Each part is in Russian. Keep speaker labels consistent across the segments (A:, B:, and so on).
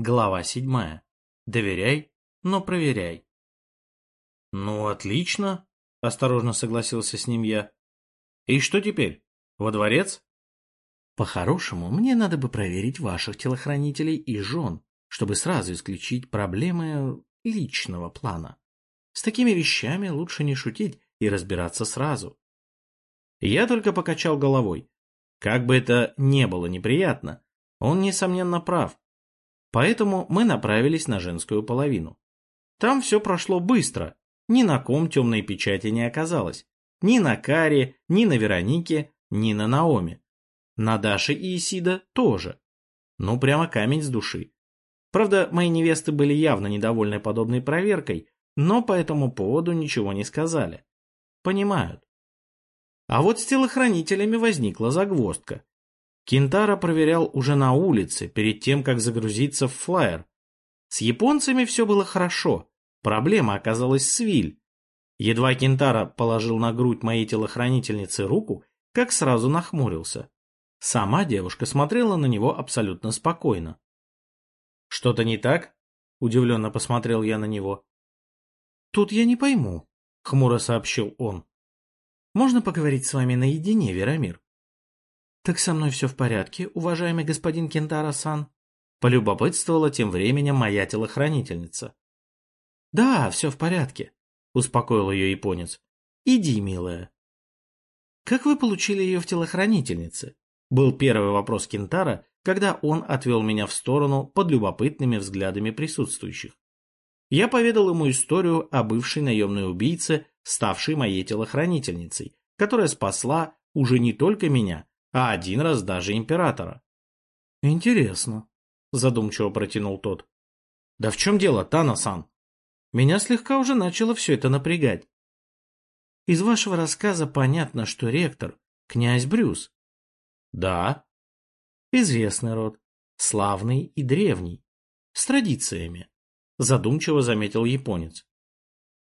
A: Глава седьмая. Доверяй, но проверяй. Ну, отлично, осторожно согласился с ним я. И что теперь? Во дворец? По-хорошему, мне надо бы проверить ваших телохранителей и жен, чтобы сразу исключить проблемы личного плана. С такими вещами лучше не шутить и разбираться сразу. Я только покачал головой. Как бы это не было неприятно, он, несомненно, прав. Поэтому мы направились на женскую половину. Там все прошло быстро, ни на ком темной печати не оказалось. Ни на Каре, ни на Веронике, ни на Наоме. На Даше и Исида тоже. Ну, прямо камень с души. Правда, мои невесты были явно недовольны подобной проверкой, но по этому поводу ничего не сказали. Понимают. А вот с телохранителями возникла загвоздка. Кентара проверял уже на улице, перед тем, как загрузиться в флайер. С японцами все было хорошо. Проблема оказалась с Виль. Едва Кентара положил на грудь моей телохранительницы руку, как сразу нахмурился. Сама девушка смотрела на него абсолютно спокойно. «Что-то не так?» — удивленно посмотрел я на него. «Тут я не пойму», — хмуро сообщил он. «Можно поговорить с вами наедине, Верамир?» «Так со мной все в порядке, уважаемый господин Кентара-сан?» Полюбопытствовала тем временем моя телохранительница. «Да, все в порядке», — успокоил ее японец. «Иди, милая». «Как вы получили ее в телохранительнице?» Был первый вопрос Кентара, когда он отвел меня в сторону под любопытными взглядами присутствующих. Я поведал ему историю о бывшей наемной убийце, ставшей моей телохранительницей, которая спасла уже не только меня, а один раз даже императора. «Интересно», — задумчиво протянул тот. «Да в чем дело, Тана-сан?» Меня слегка уже начало все это напрягать. Из вашего рассказа понятно, что ректор — князь Брюс. Да. Известный род, славный и древний, с традициями, задумчиво заметил японец.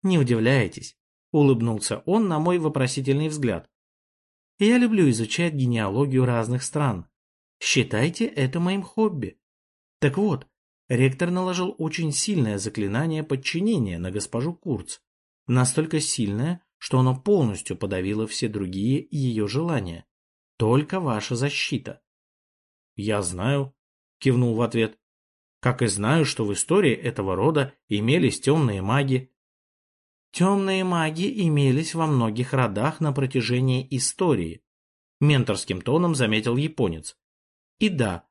A: Не удивляйтесь, улыбнулся он на мой вопросительный взгляд. Я люблю изучать генеалогию разных стран. Считайте это моим хобби. Так вот, ректор наложил очень сильное заклинание подчинения на госпожу Курц. Настолько сильное, что оно полностью подавило все другие ее желания. Только ваша защита. Я знаю, кивнул в ответ. Как и знаю, что в истории этого рода имелись темные маги. Темные маги имелись во многих родах на протяжении истории, менторским тоном заметил японец. И да,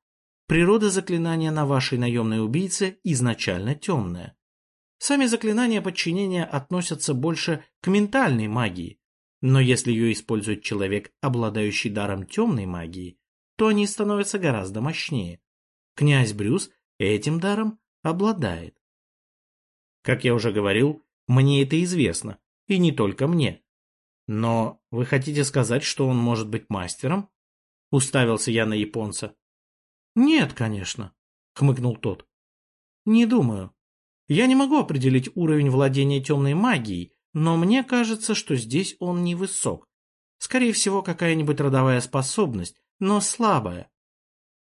A: природа заклинания на вашей наемной убийце изначально темная. Сами заклинания подчинения относятся больше к ментальной магии, но если ее использует человек, обладающий даром темной магии, то они становятся гораздо мощнее. Князь Брюс этим даром обладает. Как я уже говорил, мне это известно, и не только мне. Но вы хотите сказать, что он может быть мастером? Уставился я на японца. Нет, конечно, хмыкнул тот. Не думаю. Я не могу определить уровень владения темной магией, но мне кажется, что здесь он невысок. Скорее всего, какая-нибудь родовая способность, но слабая.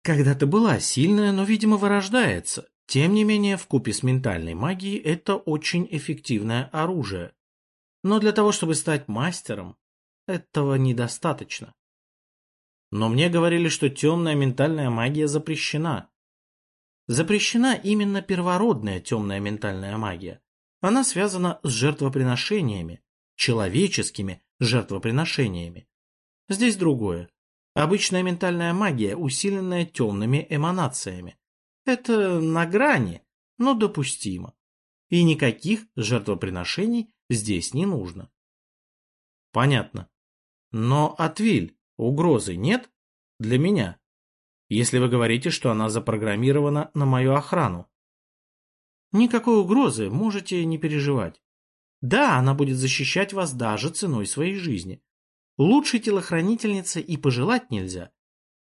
A: Когда-то была сильная, но, видимо, вырождается. Тем не менее, в купе с ментальной магией это очень эффективное оружие. Но для того, чтобы стать мастером, этого недостаточно. Но мне говорили, что темная ментальная магия запрещена. Запрещена именно первородная темная ментальная магия. Она связана с жертвоприношениями, человеческими жертвоприношениями. Здесь другое. Обычная ментальная магия, усиленная темными эманациями. Это на грани, но допустимо. И никаких жертвоприношений здесь не нужно. Понятно. Но Атвиль, угрозы нет? Для меня. Если вы говорите, что она запрограммирована на мою охрану. Никакой угрозы, можете не переживать. Да, она будет защищать вас даже ценой своей жизни. Лучшей телохранительницы и пожелать нельзя.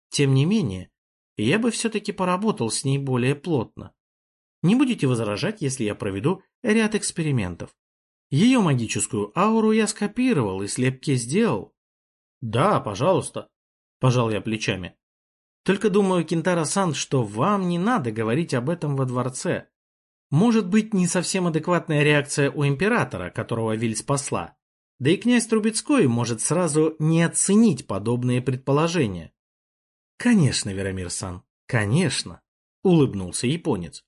A: Тем не менее, я бы все-таки поработал с ней более плотно. Не будете возражать, если я проведу ряд экспериментов. Ее магическую ауру я скопировал и слепки сделал. Да, пожалуйста, пожал я плечами. Только думаю, Кентара-сан, что вам не надо говорить об этом во дворце. Может быть, не совсем адекватная реакция у императора, которого Виль спасла. Да и князь Трубецкой может сразу не оценить подобные предположения. Конечно, Верамир-сан, конечно, улыбнулся японец.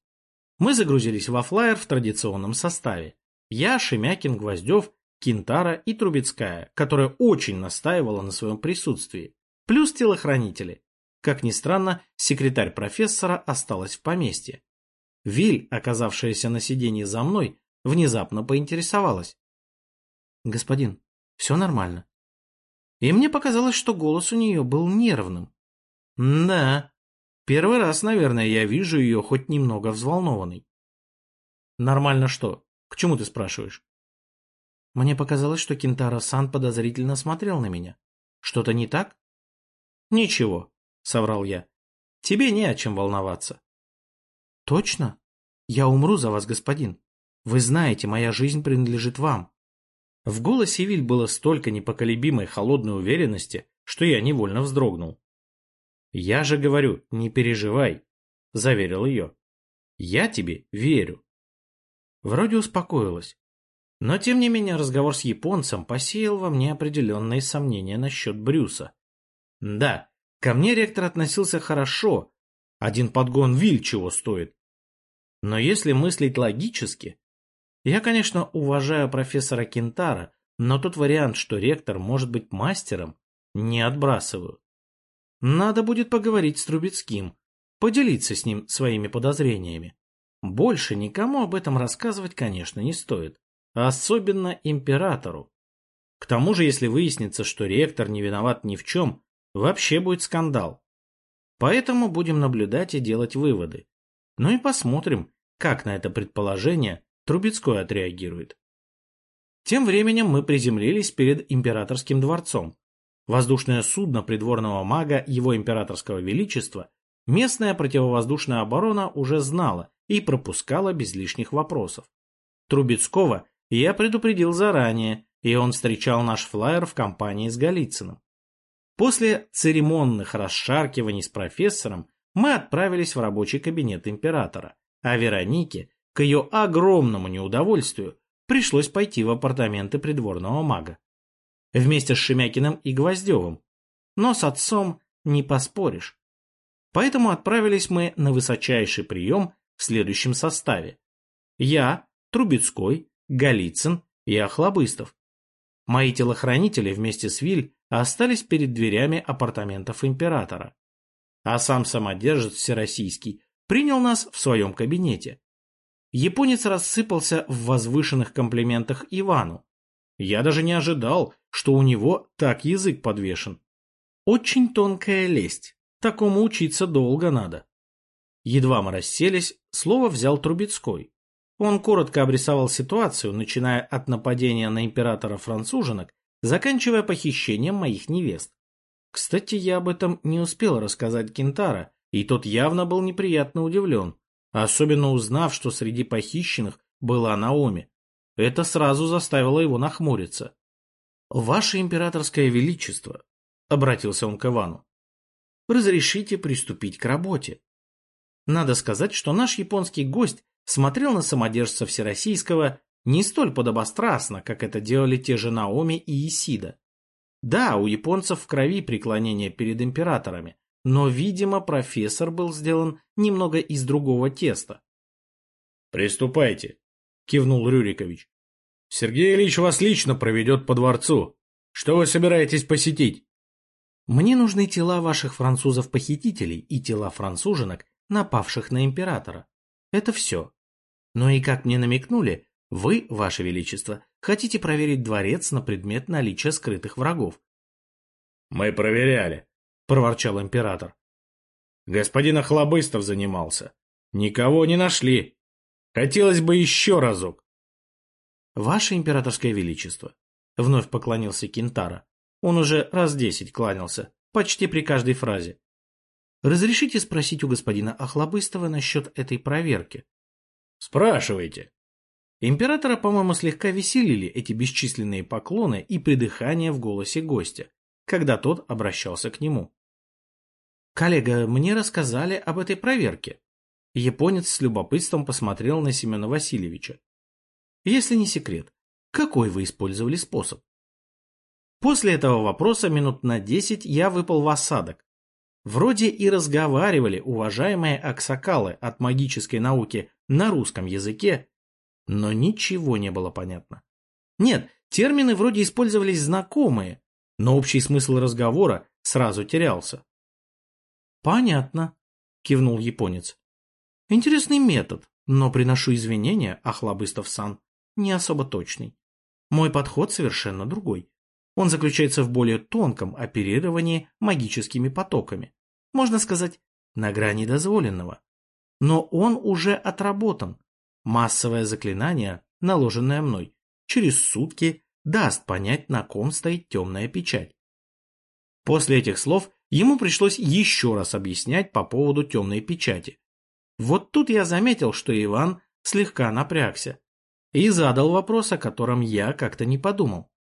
A: Мы загрузились во флайер в традиционном составе. Я, Шемякин, Гвоздев, Кентара и Трубецкая, которая очень настаивала на своем присутствии, плюс телохранители. Как ни странно, секретарь профессора осталась в поместье. Виль, оказавшаяся на сиденье за мной, внезапно поинтересовалась. «Господин, все нормально?» И мне показалось, что голос у нее был нервным. «Да, первый раз, наверное, я вижу ее хоть немного взволнованной». «Нормально что? К чему ты спрашиваешь?» Мне показалось, что Кентаро-сан подозрительно смотрел на меня. Что-то не так? Ничего, соврал я. Тебе не о чем волноваться. Точно? Я умру за вас, господин. Вы знаете, моя жизнь принадлежит вам. В голосе Виль было столько непоколебимой холодной уверенности, что я невольно вздрогнул. «Я же говорю, не переживай», — заверил ее. «Я тебе верю». Вроде успокоилась. Но, тем не менее, разговор с японцем посеял во мне определенные сомнения насчет Брюса. Да, ко мне ректор относился хорошо, один подгон Виль чего стоит. Но если мыслить логически, я, конечно, уважаю профессора Кентара, но тот вариант, что ректор может быть мастером, не отбрасываю. Надо будет поговорить с Трубецким, поделиться с ним своими подозрениями. Больше никому об этом рассказывать, конечно, не стоит особенно императору. К тому же, если выяснится, что ректор не виноват ни в чем, вообще будет скандал. Поэтому будем наблюдать и делать выводы. Ну и посмотрим, как на это предположение Трубецкой отреагирует. Тем временем мы приземлились перед императорским дворцом. Воздушное судно придворного мага Его Императорского Величества местная противовоздушная оборона уже знала и пропускала без лишних вопросов. Трубецкого я предупредил заранее, и он встречал наш флайер в компании с Голицыным. После церемонных расшаркиваний с профессором мы отправились в рабочий кабинет императора, а Веронике, к ее огромному неудовольствию, пришлось пойти в апартаменты придворного мага. Вместе с Шемякиным и Гвоздевым. Но с отцом не поспоришь. Поэтому отправились мы на высочайший прием в следующем составе. Я, Трубецкой, Голицын и Охлобыстов. Мои телохранители вместе с Виль остались перед дверями апартаментов императора. А сам самодержец Всероссийский принял нас в своем кабинете. Японец рассыпался в возвышенных комплиментах Ивану. Я даже не ожидал, что у него так язык подвешен. Очень тонкая лесть. Такому учиться долго надо. Едва мы расселись, слово взял Трубецкой. Он коротко обрисовал ситуацию, начиная от нападения на императора француженок, заканчивая похищением моих невест. Кстати, я об этом не успел рассказать Кентара, и тот явно был неприятно удивлен, особенно узнав, что среди похищенных была Наоми. Это сразу заставило его нахмуриться. «Ваше императорское величество», — обратился он к Ивану, — «разрешите приступить к работе». Надо сказать, что наш японский гость смотрел на самодержца Всероссийского не столь подобострастно, как это делали те же Наоми и Исида. Да, у японцев в крови преклонение перед императорами, но, видимо, профессор был сделан немного из другого теста. «Приступайте», — кивнул Рюрикович. «Сергей Ильич вас лично проведет по дворцу. Что вы собираетесь посетить?» «Мне нужны тела ваших французов-похитителей и тела француженок, напавших на императора. Это все. Но и как мне намекнули, вы, ваше величество, хотите проверить дворец на предмет наличия скрытых врагов. Мы проверяли, проворчал император. Господин Охлобыстов занимался. Никого не нашли. Хотелось бы еще разок. Ваше императорское величество, вновь поклонился Кентара. Он уже раз десять кланялся, почти при каждой фразе. Разрешите спросить у господина Охлобыстова насчет этой проверки? Спрашивайте. Императора, по-моему, слегка веселили эти бесчисленные поклоны и придыхание в голосе гостя, когда тот обращался к нему. Коллега, мне рассказали об этой проверке. Японец с любопытством посмотрел на Семена Васильевича. Если не секрет, какой вы использовали способ? После этого вопроса минут на десять я выпал в осадок. Вроде и разговаривали уважаемые аксакалы от магической науки на русском языке, но ничего не было понятно. Нет, термины вроде использовались знакомые, но общий смысл разговора сразу терялся. «Понятно», — кивнул японец. «Интересный метод, но приношу извинения, Ахлабыстов-сан, не особо точный. Мой подход совершенно другой. Он заключается в более тонком оперировании магическими потоками. Можно сказать, на грани дозволенного. Но он уже отработан. Массовое заклинание, наложенное мной, через сутки даст понять, на ком стоит темная печать. После этих слов ему пришлось еще раз объяснять по поводу темной печати. Вот тут я заметил, что Иван слегка напрягся и задал вопрос, о котором я как-то не подумал.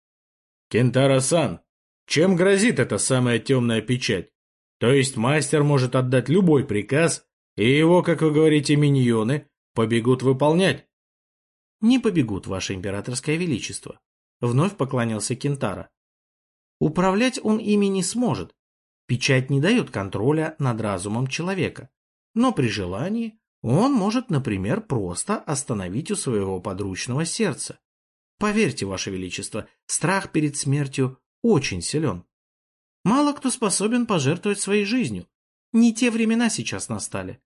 B: «Кентара-сан, чем грозит эта самая темная печать? То есть мастер может отдать любой приказ, и его, как вы говорите, миньоны побегут выполнять?»
A: «Не побегут, ваше императорское величество», — вновь поклонился Кентара. «Управлять он ими не сможет. Печать не дает контроля над разумом человека. Но при желании он может, например, просто остановить у своего подручного сердца. Поверьте, Ваше Величество, страх перед смертью очень силен. Мало кто способен пожертвовать своей жизнью. Не те времена сейчас настали.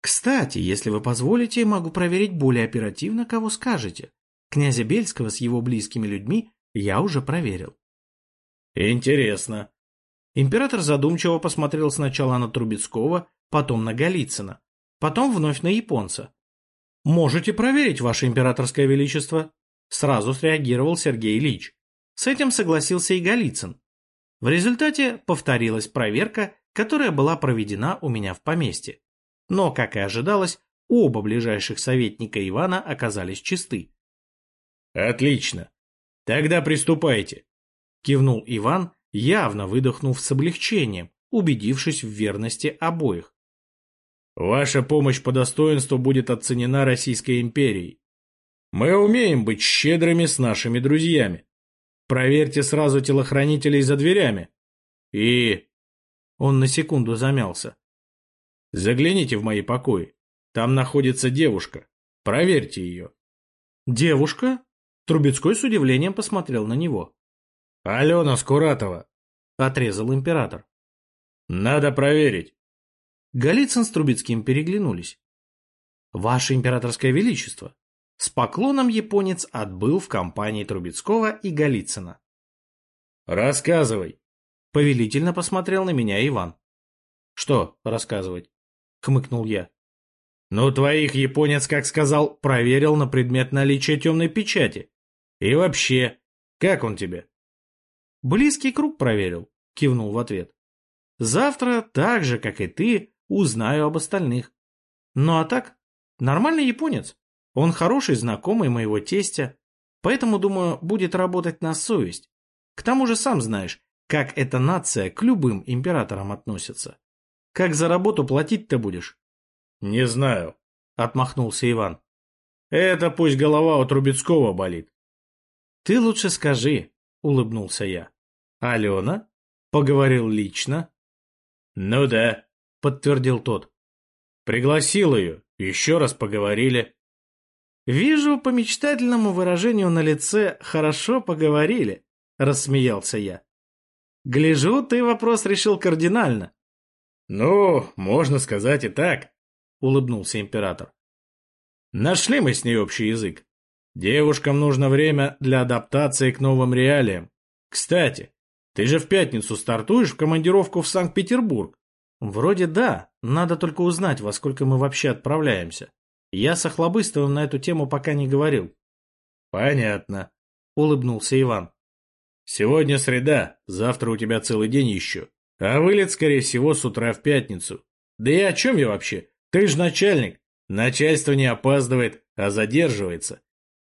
A: Кстати, если вы позволите, могу проверить более оперативно, кого скажете. Князя Бельского с его близкими людьми я уже проверил.
B: Интересно.
A: Император задумчиво посмотрел сначала на Трубецкого, потом на Голицына, потом вновь на японца. «Можете проверить, Ваше Императорское Величество», — сразу среагировал Сергей Ильич. С этим согласился и Голицын. В результате повторилась проверка, которая была проведена у меня в поместье. Но, как и ожидалось, оба ближайших советника Ивана оказались чисты.
B: «Отлично. Тогда приступайте», — кивнул Иван, явно выдохнув с облегчением, убедившись в верности обоих. Ваша помощь по достоинству будет оценена Российской империей. Мы умеем быть щедрыми с нашими друзьями. Проверьте сразу телохранителей за дверями. И... Он на секунду замялся. Загляните в мои покои. Там находится девушка. Проверьте ее.
A: Девушка? Трубецкой с удивлением посмотрел на него.
B: Алена Скуратова. Отрезал император. Надо проверить.
A: Голицын с Трубецким переглянулись. «Ваше императорское величество!» С поклоном японец отбыл в компании Трубецкого и Голицына.
B: «Рассказывай!»
A: Повелительно посмотрел на меня Иван. «Что рассказывать?» — хмыкнул я.
B: «Ну, твоих японец, как сказал, проверил на предмет наличия темной печати. И вообще, как он тебе?»
A: «Близкий круг проверил», — кивнул в ответ. «Завтра, так же, как и ты, узнаю об остальных. Ну а так, нормальный японец. Он хороший знакомый моего тестя, поэтому, думаю, будет работать на совесть. К тому же сам знаешь, как эта нация к любым императорам относится. Как за работу платить-то будешь?
B: — Не знаю, — отмахнулся Иван. — Это пусть голова у Трубецкого болит.
A: — Ты лучше скажи, — улыбнулся я. — Алена? Поговорил лично?
B: — Ну да, — подтвердил тот. Пригласил ее, еще раз поговорили.
A: «Вижу по мечтательному выражению на лице «хорошо поговорили», — рассмеялся я. «Гляжу, ты вопрос решил кардинально».
B: «Ну, можно сказать и так», — улыбнулся император. «Нашли мы с ней общий язык. Девушкам нужно время для адаптации к новым реалиям. Кстати, ты же в пятницу стартуешь в командировку в Санкт-Петербург.
A: Вроде да, надо только узнать, во сколько мы вообще отправляемся. Я с Охлобыстовым на эту тему пока не говорил.
B: Понятно,
A: улыбнулся Иван.
B: Сегодня среда, завтра у тебя целый день еще. А вылет, скорее всего, с утра в пятницу. Да и о чем я вообще? Ты же начальник. Начальство не опаздывает, а задерживается.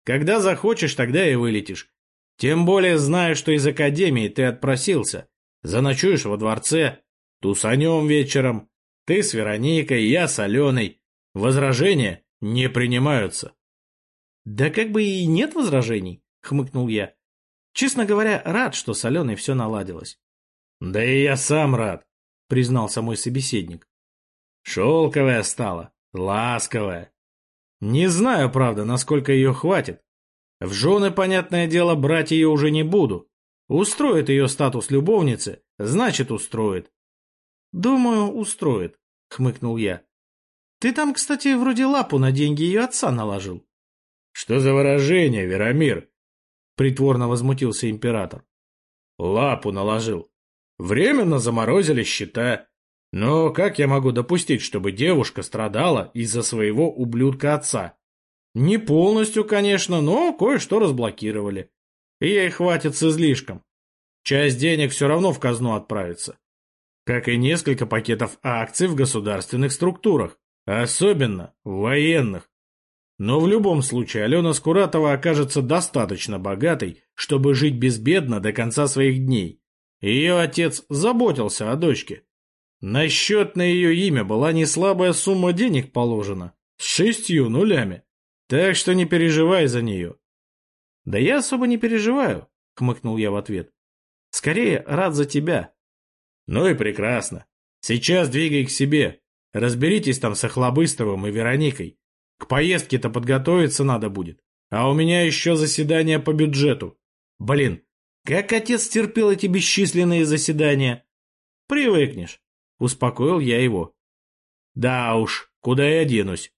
B: Когда захочешь, тогда и вылетишь. Тем более знаю, что из академии ты отпросился. Заночуешь во дворце, Тусанем вечером. Ты с Вероникой, я с Аленой. Возражения не принимаются.
A: Да как бы и нет возражений, хмыкнул я. Честно говоря, рад, что с Аленой все наладилось.
B: Да и я сам рад, признался мой собеседник. Шелковая стала, ласковая. Не знаю, правда, насколько ее хватит. В жены, понятное дело, брать ее уже не буду. Устроит ее статус любовницы, значит устроит.
A: Думаю, устроит, хмыкнул я. Ты там, кстати, вроде лапу на деньги ее отца наложил.
B: Что за выражение, Верамир? Притворно возмутился император. Лапу наложил. Временно заморозили счета. Но как я могу допустить, чтобы девушка страдала из-за своего ублюдка отца? Не полностью, конечно, но кое-что разблокировали. Ей хватит с излишком. Часть денег все равно в казну отправится. Как и несколько пакетов акций в государственных структурах. Особенно в военных. Но в любом случае Алена Скуратова окажется достаточно богатой, чтобы жить безбедно до конца своих дней. Ее отец заботился о дочке. На счет на ее имя была не слабая сумма денег положена, с шестью нулями. Так что не переживай за нее.
A: — Да я особо не переживаю, — хмыкнул я в ответ. — Скорее рад за тебя.
B: — Ну и прекрасно. Сейчас двигай к себе. Разберитесь там с Охлобыстовым и Вероникой. К поездке-то подготовиться надо будет. А у меня еще заседание по бюджету. Блин, как отец терпел эти бесчисленные заседания? Привыкнешь. Успокоил я его. Да уж, куда я денусь?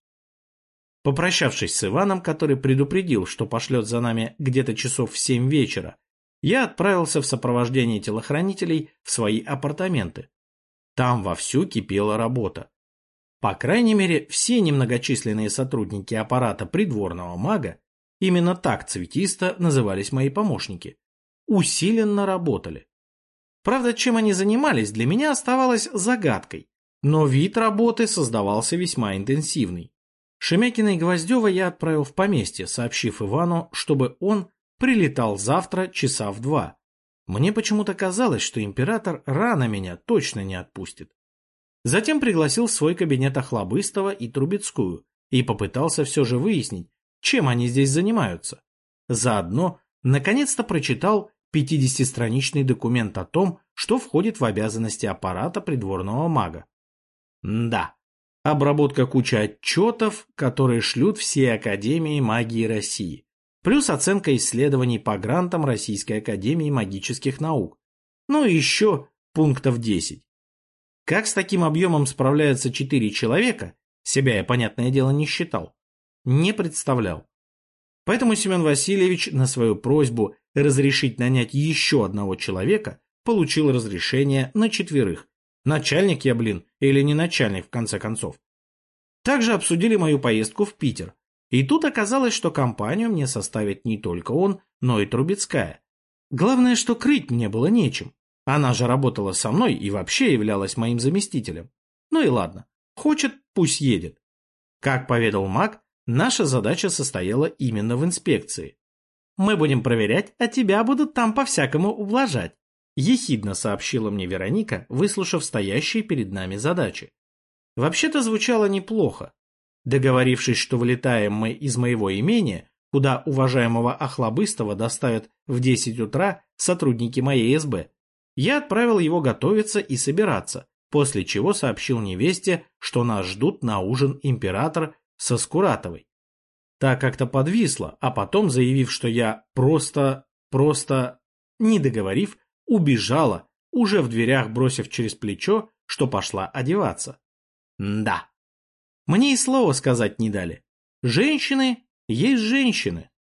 A: Попрощавшись с Иваном, который предупредил, что пошлет за нами где-то часов в семь вечера, я отправился в сопровождении телохранителей в свои апартаменты. Там вовсю кипела работа. По крайней мере, все немногочисленные сотрудники аппарата придворного мага, именно так цветисто назывались мои помощники, усиленно работали. Правда, чем они занимались, для меня оставалось загадкой, но вид работы создавался весьма интенсивный. Шемякина и Гвоздева я отправил в поместье, сообщив Ивану, чтобы он прилетал завтра часа в два. Мне почему-то казалось, что император рано меня точно не отпустит. Затем пригласил в свой кабинет Охлобыстова и Трубецкую и попытался все же выяснить, чем они здесь занимаются. Заодно, наконец-то прочитал 50-страничный документ о том, что входит в обязанности аппарата придворного мага. да, обработка кучи отчетов, которые шлют все Академии магии России, плюс оценка исследований по грантам Российской Академии магических наук, ну и еще пунктов 10. Как с таким объемом справляются четыре человека, себя я, понятное дело, не считал, не представлял. Поэтому Семен Васильевич на свою просьбу разрешить нанять еще одного человека получил разрешение на четверых. Начальник я, блин, или не начальник, в конце концов. Также обсудили мою поездку в Питер. И тут оказалось, что компанию мне составит не только он, но и Трубецкая. Главное, что крыть мне было нечем. Она же работала со мной и вообще являлась моим заместителем. Ну и ладно, хочет, пусть едет. Как поведал Мак, наша задача состояла именно в инспекции. Мы будем проверять, а тебя будут там по-всякому ублажать. Ехидно сообщила мне Вероника, выслушав стоящие перед нами задачи. Вообще-то звучало неплохо. Договорившись, что вылетаем мы из моего имения, куда уважаемого Охлобыстого доставят в 10 утра сотрудники моей СБ, я отправил его готовиться и собираться, после чего сообщил невесте, что нас ждут на ужин император со Скуратовой. Та как-то подвисла, а потом, заявив, что я просто, просто, не договорив, убежала, уже в дверях бросив через плечо, что пошла одеваться. да. Мне и слова сказать не дали. Женщины есть женщины.